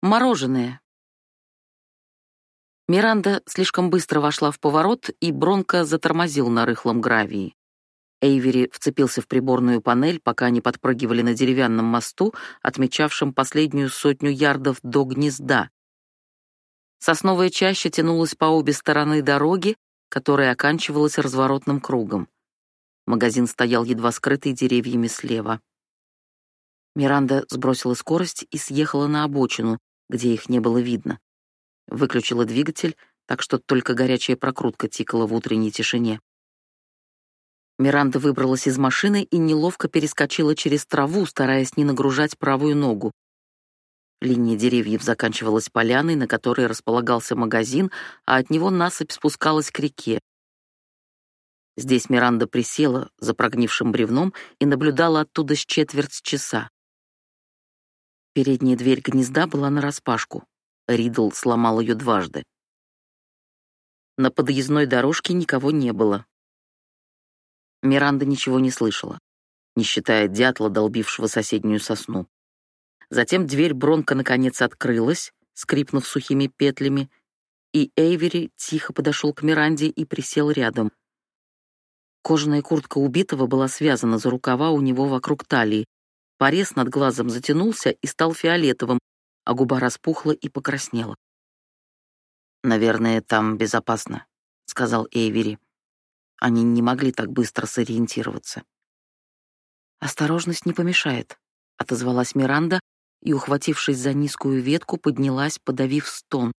Мороженое. Миранда слишком быстро вошла в поворот, и Бронко затормозил на рыхлом гравии. Эйвери вцепился в приборную панель, пока они подпрыгивали на деревянном мосту, отмечавшем последнюю сотню ярдов до гнезда. Сосновая чаща тянулась по обе стороны дороги, которая оканчивалась разворотным кругом. Магазин стоял едва скрытый деревьями слева. Миранда сбросила скорость и съехала на обочину, где их не было видно. Выключила двигатель, так что только горячая прокрутка тикала в утренней тишине. Миранда выбралась из машины и неловко перескочила через траву, стараясь не нагружать правую ногу. Линия деревьев заканчивалась поляной, на которой располагался магазин, а от него насыпь спускалась к реке. Здесь Миранда присела за прогнившим бревном и наблюдала оттуда с четверть часа. Передняя дверь гнезда была нараспашку. Ридл сломал ее дважды. На подъездной дорожке никого не было. Миранда ничего не слышала, не считая дятла, долбившего соседнюю сосну. Затем дверь Бронко наконец открылась, скрипнув сухими петлями, и Эйвери тихо подошел к Миранде и присел рядом. Кожаная куртка убитого была связана за рукава у него вокруг талии, Порез над глазом затянулся и стал фиолетовым, а губа распухла и покраснела. «Наверное, там безопасно», — сказал Эйвери. Они не могли так быстро сориентироваться. «Осторожность не помешает», — отозвалась Миранда и, ухватившись за низкую ветку, поднялась, подавив стон.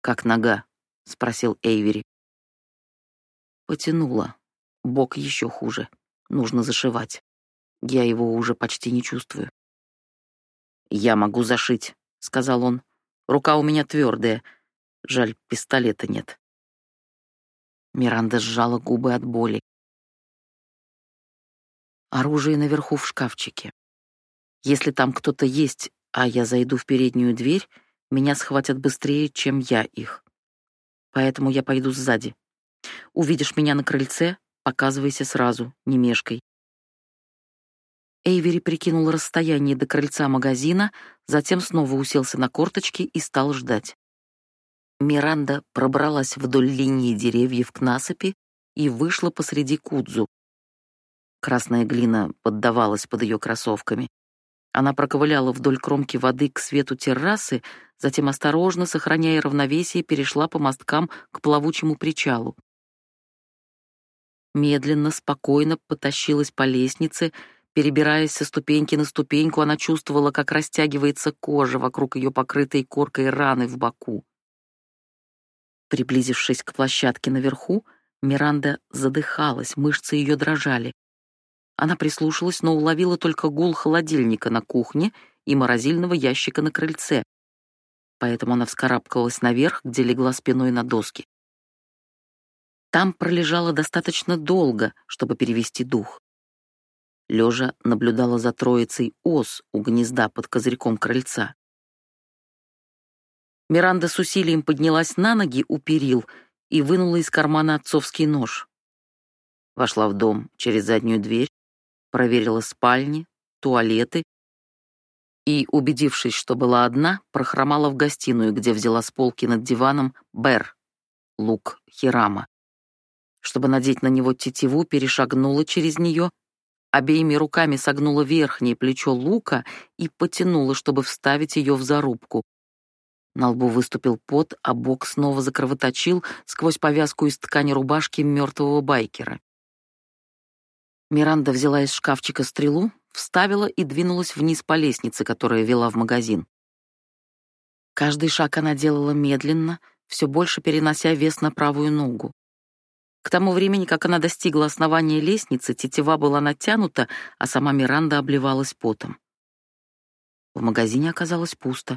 «Как нога?» — спросил Эйвери. Потянула. Бок еще хуже. Нужно зашивать. Я его уже почти не чувствую. «Я могу зашить», — сказал он. «Рука у меня твердая. Жаль, пистолета нет». Миранда сжала губы от боли. Оружие наверху в шкафчике. Если там кто-то есть, а я зайду в переднюю дверь, меня схватят быстрее, чем я их. Поэтому я пойду сзади. Увидишь меня на крыльце, показывайся сразу, не мешкай. Эйвери прикинул расстояние до крыльца магазина, затем снова уселся на корточки и стал ждать. Миранда пробралась вдоль линии деревьев к насыпи и вышла посреди кудзу. Красная глина поддавалась под ее кроссовками. Она проковыляла вдоль кромки воды к свету террасы, затем осторожно, сохраняя равновесие, перешла по мосткам к плавучему причалу. Медленно, спокойно потащилась по лестнице, Перебираясь со ступеньки на ступеньку, она чувствовала, как растягивается кожа вокруг ее покрытой коркой раны в боку. Приблизившись к площадке наверху, Миранда задыхалась, мышцы ее дрожали. Она прислушалась, но уловила только гул холодильника на кухне и морозильного ящика на крыльце. Поэтому она вскарабкалась наверх, где легла спиной на доски. Там пролежала достаточно долго, чтобы перевести дух лежа наблюдала за троицей ос у гнезда под козырьком крыльца. Миранда с усилием поднялась на ноги у перил и вынула из кармана отцовский нож. Вошла в дом через заднюю дверь, проверила спальни, туалеты и, убедившись, что была одна, прохромала в гостиную, где взяла с полки над диваном бер, лук Хирама. Чтобы надеть на него тетиву, перешагнула через нее — обеими руками согнула верхнее плечо лука и потянула, чтобы вставить ее в зарубку. На лбу выступил пот, а бок снова закровоточил сквозь повязку из ткани рубашки мертвого байкера. Миранда взяла из шкафчика стрелу, вставила и двинулась вниз по лестнице, которая вела в магазин. Каждый шаг она делала медленно, все больше перенося вес на правую ногу. К тому времени, как она достигла основания лестницы, тетива была натянута, а сама Миранда обливалась потом. В магазине оказалось пусто.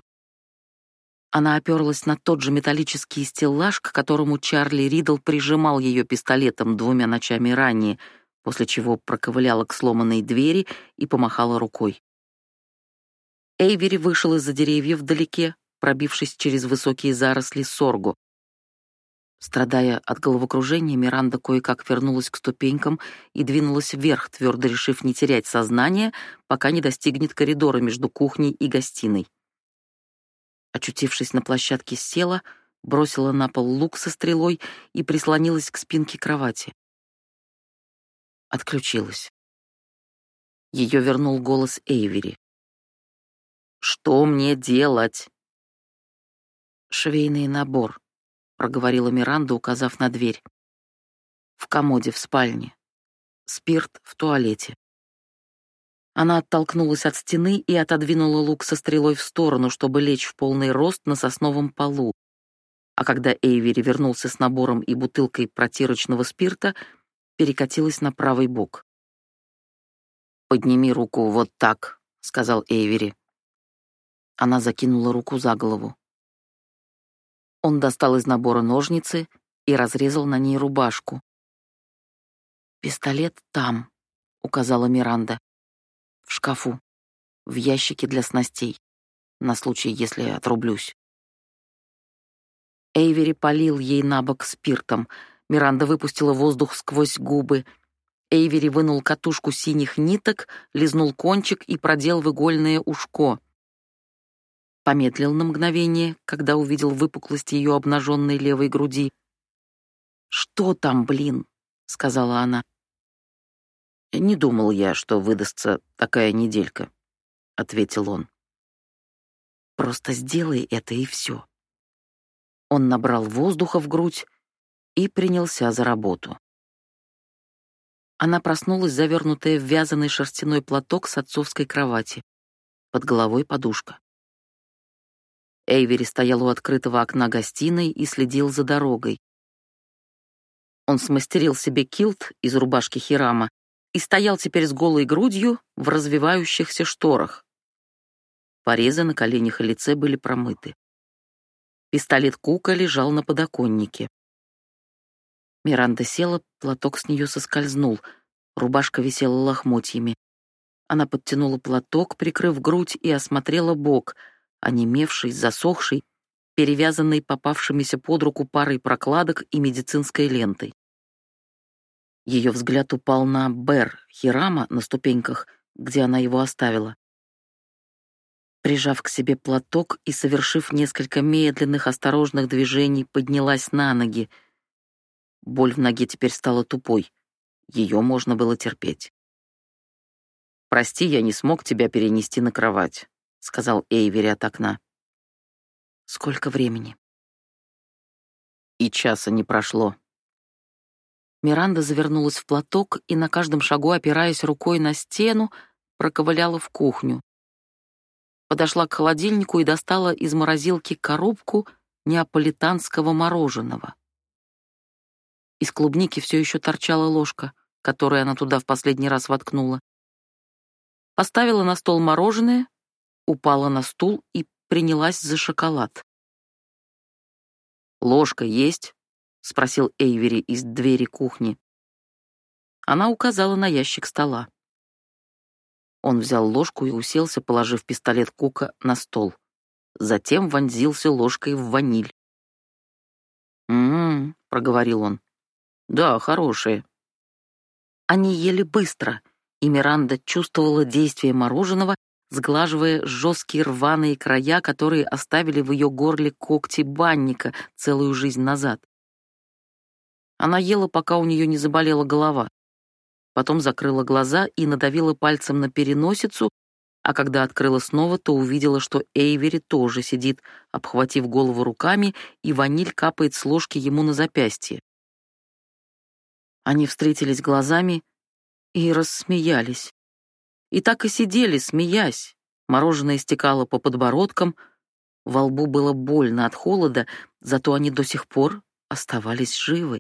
Она оперлась на тот же металлический стеллаж, к которому Чарли Ридл прижимал ее пистолетом двумя ночами ранее, после чего проковыляла к сломанной двери и помахала рукой. Эйвери вышел из-за деревьев вдалеке, пробившись через высокие заросли сорго. Страдая от головокружения, Миранда кое-как вернулась к ступенькам и двинулась вверх, твердо решив не терять сознание, пока не достигнет коридора между кухней и гостиной. Очутившись на площадке, села, бросила на пол лук со стрелой и прислонилась к спинке кровати. Отключилась. Ее вернул голос Эйвери. «Что мне делать?» «Швейный набор», — проговорила Миранда, указав на дверь. «В комоде в спальне. Спирт в туалете». Она оттолкнулась от стены и отодвинула лук со стрелой в сторону, чтобы лечь в полный рост на сосновом полу. А когда Эйвери вернулся с набором и бутылкой протирочного спирта, перекатилась на правый бок. «Подними руку вот так», — сказал Эйвери. Она закинула руку за голову. Он достал из набора ножницы и разрезал на ней рубашку. «Пистолет там», — указала Миранда. «В шкафу, в ящике для снастей, на случай, если отрублюсь». Эйвери полил ей на бок спиртом. Миранда выпустила воздух сквозь губы. Эйвери вынул катушку синих ниток, лизнул кончик и продел в игольное ушко помедлил на мгновение, когда увидел выпуклость ее обнаженной левой груди. «Что там, блин?» — сказала она. «Не думал я, что выдастся такая неделька», — ответил он. «Просто сделай это, и все». Он набрал воздуха в грудь и принялся за работу. Она проснулась, завернутая в вязаный шерстяной платок с отцовской кровати. Под головой подушка. Эйвери стоял у открытого окна гостиной и следил за дорогой. Он смастерил себе килт из рубашки Хирама и стоял теперь с голой грудью в развивающихся шторах. Порезы на коленях и лице были промыты. Пистолет Кука лежал на подоконнике. Миранда села, платок с нее соскользнул, рубашка висела лохмотьями. Она подтянула платок, прикрыв грудь, и осмотрела бок — онемевший, засохший, перевязанный попавшимися под руку парой прокладок и медицинской лентой. Ее взгляд упал на Бер Хирама на ступеньках, где она его оставила. Прижав к себе платок и совершив несколько медленных, осторожных движений, поднялась на ноги. Боль в ноге теперь стала тупой. Ее можно было терпеть. «Прости, я не смог тебя перенести на кровать сказал Эйвери от окна. Сколько времени? И часа не прошло. Миранда завернулась в платок и на каждом шагу, опираясь рукой на стену, проковыляла в кухню. Подошла к холодильнику и достала из морозилки коробку неаполитанского мороженого. Из клубники все еще торчала ложка, которую она туда в последний раз воткнула. Поставила на стол мороженое упала на стул и принялась за шоколад. «Ложка есть?» — спросил Эйвери из двери кухни. Она указала на ящик стола. Он взял ложку и уселся, положив пистолет Кука на стол. Затем вонзился ложкой в ваниль. «М-м-м», проговорил он. «Да, хорошие». Они ели быстро, и Миранда чувствовала действие мороженого сглаживая жесткие рваные края, которые оставили в ее горле когти банника целую жизнь назад. Она ела, пока у нее не заболела голова. Потом закрыла глаза и надавила пальцем на переносицу, а когда открыла снова, то увидела, что Эйвери тоже сидит, обхватив голову руками, и ваниль капает с ложки ему на запястье. Они встретились глазами и рассмеялись. И так и сидели, смеясь. Мороженое стекало по подбородкам, во лбу было больно от холода, зато они до сих пор оставались живы.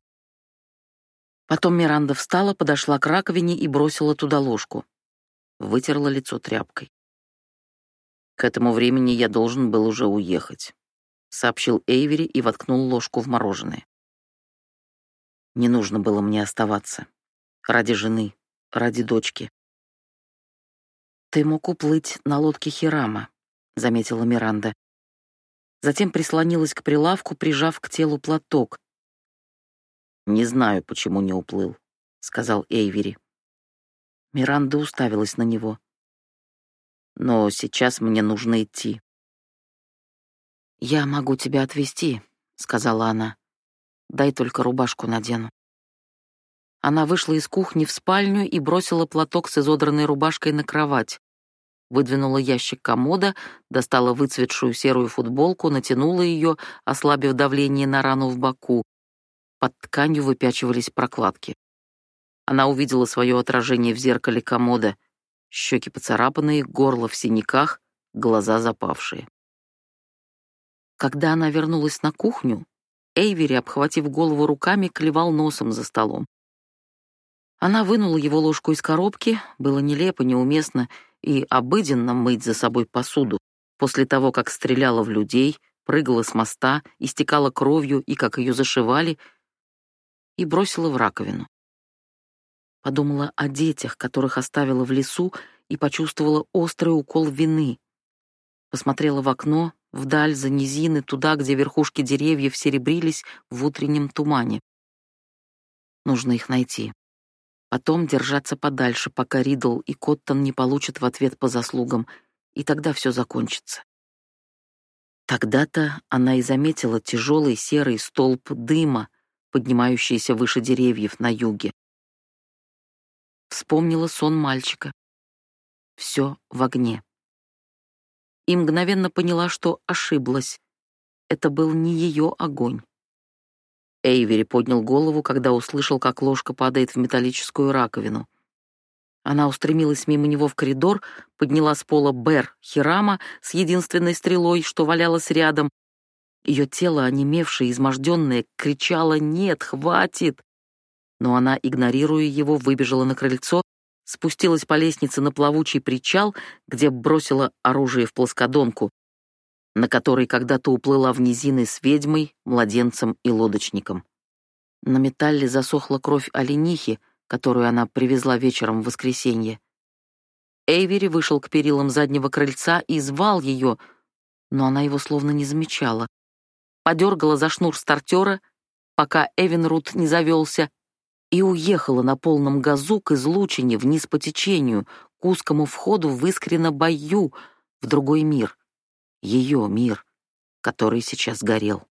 Потом Миранда встала, подошла к раковине и бросила туда ложку. Вытерла лицо тряпкой. «К этому времени я должен был уже уехать», — сообщил Эйвери и воткнул ложку в мороженое. «Не нужно было мне оставаться. Ради жены, ради дочки. «Ты мог уплыть на лодке Хирама», — заметила Миранда. Затем прислонилась к прилавку, прижав к телу платок. «Не знаю, почему не уплыл», — сказал Эйвери. Миранда уставилась на него. «Но сейчас мне нужно идти». «Я могу тебя отвезти», — сказала она. «Дай только рубашку надену». Она вышла из кухни в спальню и бросила платок с изодранной рубашкой на кровать. Выдвинула ящик комода, достала выцветшую серую футболку, натянула ее, ослабив давление на рану в боку. Под тканью выпячивались прокладки. Она увидела свое отражение в зеркале комода. Щеки поцарапанные, горло в синяках, глаза запавшие. Когда она вернулась на кухню, Эйвери, обхватив голову руками, клевал носом за столом. Она вынула его ложку из коробки, было нелепо, неуместно и обыденно мыть за собой посуду после того, как стреляла в людей, прыгала с моста, истекала кровью и как ее зашивали, и бросила в раковину. Подумала о детях, которых оставила в лесу, и почувствовала острый укол вины. Посмотрела в окно, вдаль, за низины, туда, где верхушки деревьев серебрились в утреннем тумане. Нужно их найти. Потом держаться подальше, пока Ридл и Коттон не получат в ответ по заслугам, и тогда все закончится. Тогда-то она и заметила тяжелый серый столб дыма, поднимающийся выше деревьев на юге. Вспомнила сон мальчика. Все в огне. И мгновенно поняла, что ошиблась. Это был не ее огонь. Эйвери поднял голову, когда услышал, как ложка падает в металлическую раковину. Она устремилась мимо него в коридор, подняла с пола Бер Хирама с единственной стрелой, что валялась рядом. Ее тело, онемевшее, изможденное, кричало «Нет, хватит!». Но она, игнорируя его, выбежала на крыльцо, спустилась по лестнице на плавучий причал, где бросила оружие в плоскодонку, на которой когда-то уплыла в низины с ведьмой, младенцем и лодочником. На металле засохла кровь оленихи, которую она привезла вечером в воскресенье. Эйвери вышел к перилам заднего крыльца и звал ее, но она его словно не замечала. Подергала за шнур стартера, пока Эвенрут не завелся, и уехала на полном газу к излучине вниз по течению, к узкому входу в искренно бою, в другой мир ее мир, который сейчас горел.